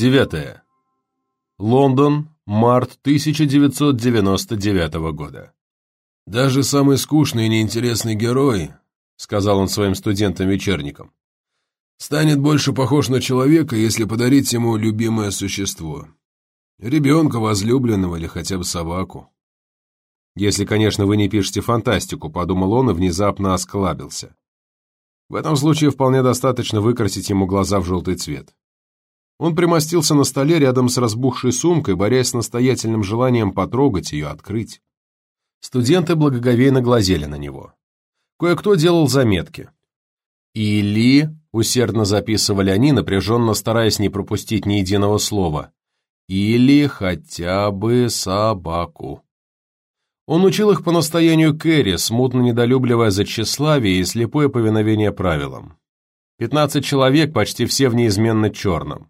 Девятое. Лондон, март 1999 года. «Даже самый скучный и неинтересный герой», — сказал он своим студентам-вечерникам, «станет больше похож на человека, если подарить ему любимое существо. Ребенка, возлюбленного или хотя бы собаку». «Если, конечно, вы не пишете фантастику», — подумал он и внезапно осклабился. В этом случае вполне достаточно выкрасить ему глаза в желтый цвет. Он примостился на столе рядом с разбухшей сумкой, борясь с настоятельным желанием потрогать ее, открыть. Студенты благоговейно глазели на него. Кое-кто делал заметки. «Или», — усердно записывали они, напряженно стараясь не пропустить ни единого слова, «или хотя бы собаку». Он учил их по настоянию Кэрри, смутно недолюбливая за тщеславие и слепое повиновение правилам. Пятнадцать человек, почти все в неизменно черном.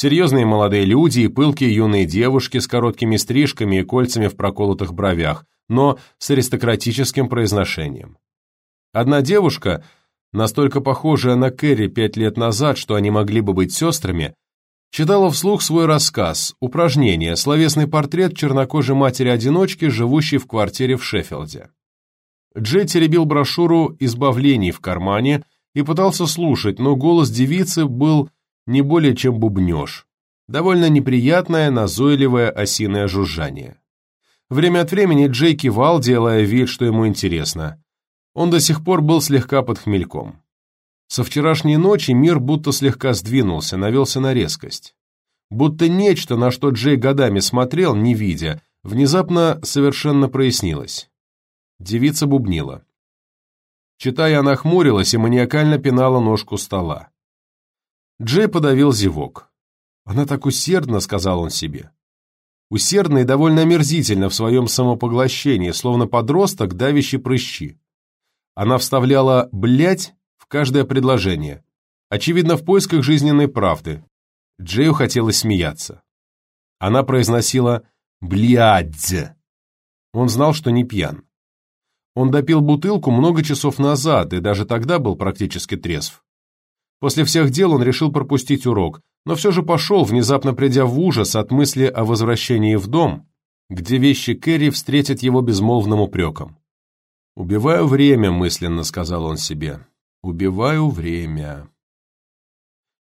Серьезные молодые люди и пылкие юные девушки с короткими стрижками и кольцами в проколотых бровях, но с аристократическим произношением. Одна девушка, настолько похожая на Кэрри пять лет назад, что они могли бы быть сестрами, читала вслух свой рассказ, упражнение, словесный портрет чернокожей матери-одиночки, живущей в квартире в Шеффилде. Джей теребил брошюру «Избавлений» в кармане и пытался слушать, но голос девицы был не более чем бубнеж. Довольно неприятное, назойливое осиное жужжание. Время от времени Джей кивал, делая вид, что ему интересно. Он до сих пор был слегка под хмельком. Со вчерашней ночи мир будто слегка сдвинулся, навелся на резкость. Будто нечто, на что Джей годами смотрел, не видя, внезапно совершенно прояснилось. Девица бубнила. Читая, она хмурилась и маниакально пинала ножку стола. Джей подавил зевок. «Она так усердно», — сказал он себе. Усердно и довольно омерзительно в своем самопоглощении, словно подросток, давящий прыщи. Она вставляла «блядь» в каждое предложение. Очевидно, в поисках жизненной правды. Джею хотелось смеяться. Она произносила «блядь». Он знал, что не пьян. Он допил бутылку много часов назад и даже тогда был практически трезв. После всех дел он решил пропустить урок, но все же пошел, внезапно придя в ужас от мысли о возвращении в дом, где вещи Кэрри встретят его безмолвным упреком. «Убиваю время», — мысленно сказал он себе. «Убиваю время».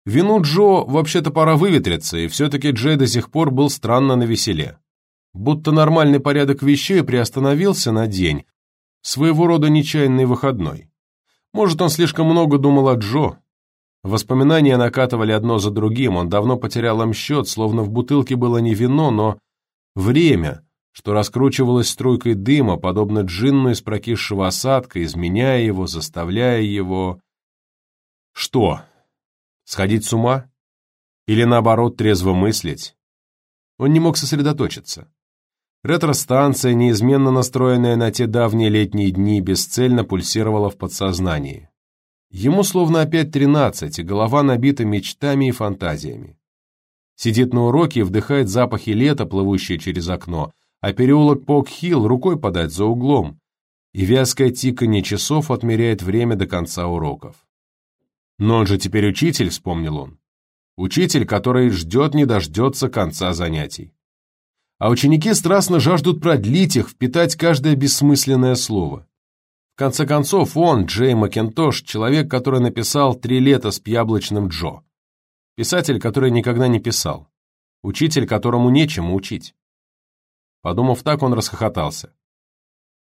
Вину Джо вообще-то пора выветриться, и все-таки Джей до сих пор был странно навеселе. Будто нормальный порядок вещей приостановился на день, своего рода нечаянный выходной. Может, он слишком много думал о Джо, Воспоминания накатывали одно за другим, он давно потерял им счет, словно в бутылке было не вино, но время, что раскручивалось струйкой дыма, подобно джинну из прокисшего осадка, изменяя его, заставляя его... Что? Сходить с ума? Или наоборот трезво мыслить? Он не мог сосредоточиться. Ретро-станция, неизменно настроенная на те давние летние дни, бесцельно пульсировала в подсознании. Ему словно опять тринадцать, и голова набита мечтами и фантазиями. Сидит на уроке и вдыхает запахи лета, плывущие через окно, а переулок Пок-Хилл рукой подать за углом, и вязкое тиканье часов отмеряет время до конца уроков. Но он же теперь учитель, вспомнил он. Учитель, который ждет не дождется конца занятий. А ученики страстно жаждут продлить их, впитать каждое бессмысленное слово. В конце концов, он, Джей Макинтош, человек, который написал «Три лета с яблочным Джо». Писатель, который никогда не писал. Учитель, которому нечему учить. Подумав так, он расхохотался.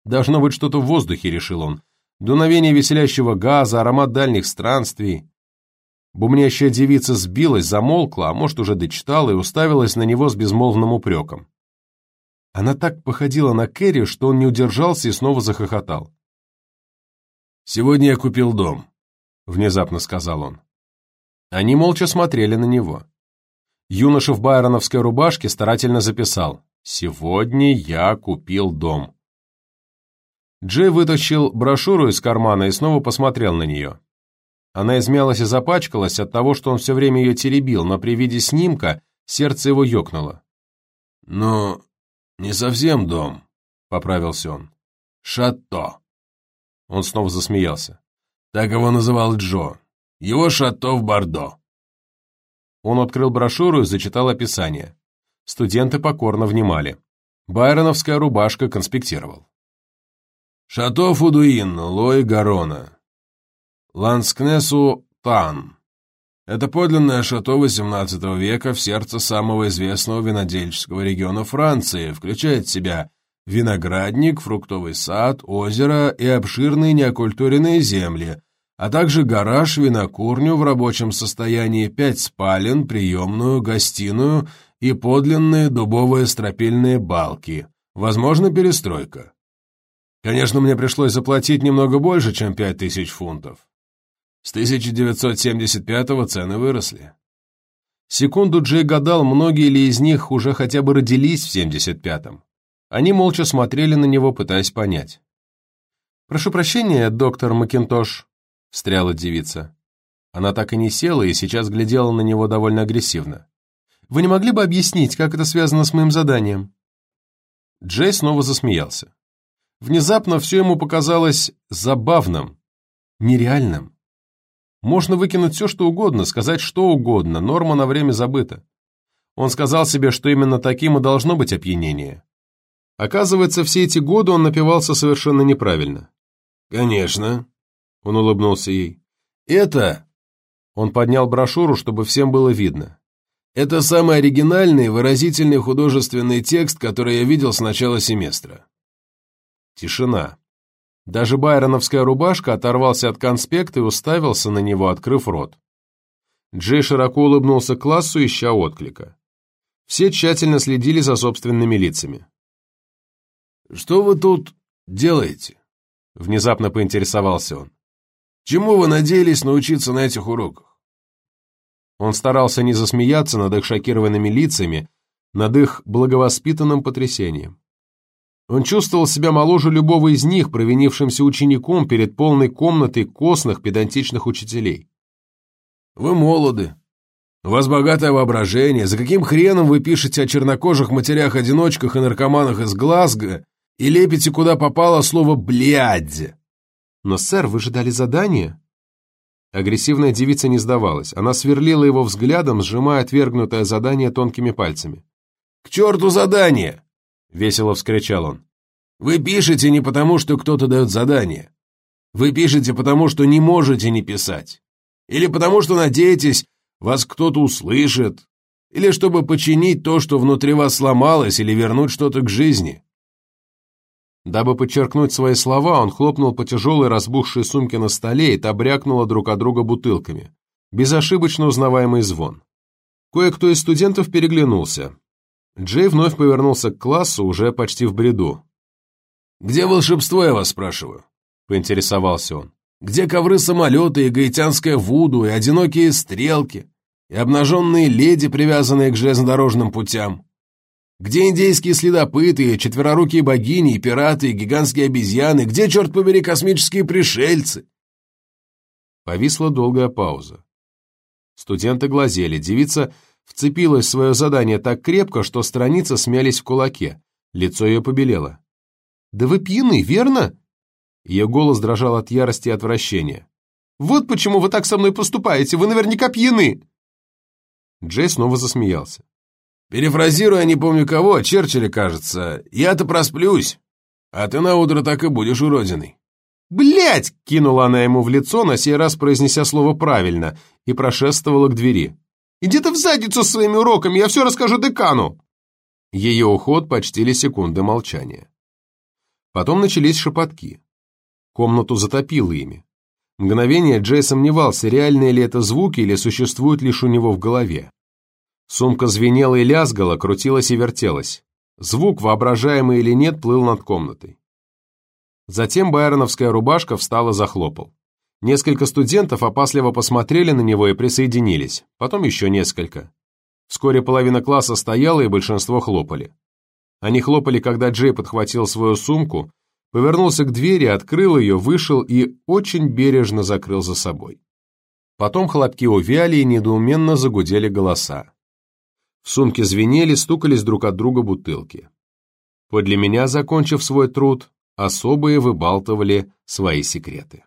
Должно быть что-то в воздухе, решил он. Дуновение веселящего газа, аромат дальних странствий. Бумнящая девица сбилась, замолкла, а может, уже дочитала и уставилась на него с безмолвным упреком. Она так походила на Кэрри, что он не удержался и снова захохотал. «Сегодня я купил дом», — внезапно сказал он. Они молча смотрели на него. Юноша в байроновской рубашке старательно записал «Сегодня я купил дом». Джей вытащил брошюру из кармана и снова посмотрел на нее. Она измялась и запачкалась от того, что он все время ее теребил, но при виде снимка сердце его ёкнуло. «Но не совсем дом», — поправился он. «Шато». Он снова засмеялся. Так его называл Джо. Его шато в Бордо. Он открыл брошюру и зачитал описание. Студенты покорно внимали. Байроновская рубашка конспектировал. «Шато Фудуин, Лой Гарона. Ланскнесу Тан. Это подлинное шато XVIII века в сердце самого известного винодельческого региона Франции, включает в себя виноградник, фруктовый сад, озеро и обширные неокультуренные земли, а также гараж, винокурню в рабочем состоянии, пять спален, приемную, гостиную и подлинные дубовые стропильные балки. Возможно, перестройка. Конечно, мне пришлось заплатить немного больше, чем пять тысяч фунтов. С 1975-го цены выросли. Секунду Джей гадал, многие ли из них уже хотя бы родились в 75-м. Они молча смотрели на него, пытаясь понять. «Прошу прощения, доктор Макинтош», — встряла девица. Она так и не села и сейчас глядела на него довольно агрессивно. «Вы не могли бы объяснить, как это связано с моим заданием?» Джей снова засмеялся. Внезапно все ему показалось забавным, нереальным. Можно выкинуть все, что угодно, сказать что угодно, норма на время забыта. Он сказал себе, что именно таким и должно быть опьянение. Оказывается, все эти годы он напивался совершенно неправильно. «Конечно», — он улыбнулся ей. «Это...» Он поднял брошюру, чтобы всем было видно. «Это самый оригинальный, выразительный художественный текст, который я видел с начала семестра». Тишина. Даже байроновская рубашка оторвался от конспекта и уставился на него, открыв рот. Джей широко улыбнулся классу, ища отклика. Все тщательно следили за собственными лицами. «Что вы тут делаете?» — внезапно поинтересовался он. «Чему вы надеялись научиться на этих уроках?» Он старался не засмеяться над их шокированными лицами, над их благовоспитанным потрясением. Он чувствовал себя моложе любого из них, провинившимся учеником перед полной комнатой костных педантичных учителей. «Вы молоды. У вас богатое воображение. За каким хреном вы пишете о чернокожих матерях-одиночках и наркоманах из Глазго и лепите куда попало слово «блядь». «Но, сэр, вы же дали задание». Агрессивная девица не сдавалась. Она сверлила его взглядом, сжимая отвергнутое задание тонкими пальцами. «К черту задание!» — весело вскричал он. «Вы пишете не потому, что кто-то дает задание. Вы пишете потому, что не можете не писать. Или потому, что надеетесь, вас кто-то услышит. Или чтобы починить то, что внутри вас сломалось, или вернуть что-то к жизни. Дабы подчеркнуть свои слова, он хлопнул по тяжелой разбухшей сумке на столе, и та брякнула друг от друга бутылками. Безошибочно узнаваемый звон. Кое-кто из студентов переглянулся. Джей вновь повернулся к классу, уже почти в бреду. «Где волшебство, я вас спрашиваю?» — поинтересовался он. «Где ковры-самолеты и гаитянская вуду, и одинокие стрелки, и обнаженные леди, привязанные к железнодорожным путям?» Где индейские следопыты, четверорукие богини, пираты, гигантские обезьяны? Где, черт побери, космические пришельцы?» Повисла долгая пауза. Студенты глазели, девица вцепилась в свое задание так крепко, что страницы смялись в кулаке. Лицо ее побелело. «Да вы пьяны, верно?» Ее голос дрожал от ярости и отвращения. «Вот почему вы так со мной поступаете, вы наверняка пьяны!» Джей снова засмеялся. Перефразируя не помню кого, Черчилля, кажется, я-то просплюсь, а ты на утро так и будешь уродиной. Блять! кинула она ему в лицо, на сей раз произнеся слово правильно, и прошествовала к двери. «Иди ты в задницу с своими уроками, я все расскажу декану!» Ее уход почтили секунды молчания. Потом начались шепотки. Комнату затопило ими. Мгновение Джей сомневался, реальные ли это звуки или существуют лишь у него в голове. Сумка звенела и лязгала, крутилась и вертелась. Звук, воображаемый или нет, плыл над комнатой. Затем байроновская рубашка встала захлопал. Несколько студентов опасливо посмотрели на него и присоединились, потом еще несколько. Вскоре половина класса стояла, и большинство хлопали. Они хлопали, когда Джей подхватил свою сумку, повернулся к двери, открыл ее, вышел и очень бережно закрыл за собой. Потом хлопки увяли и недоуменно загудели голоса. В сумке звенели, стукались друг от друга бутылки. Подле меня, закончив свой труд, особые выбалтывали свои секреты.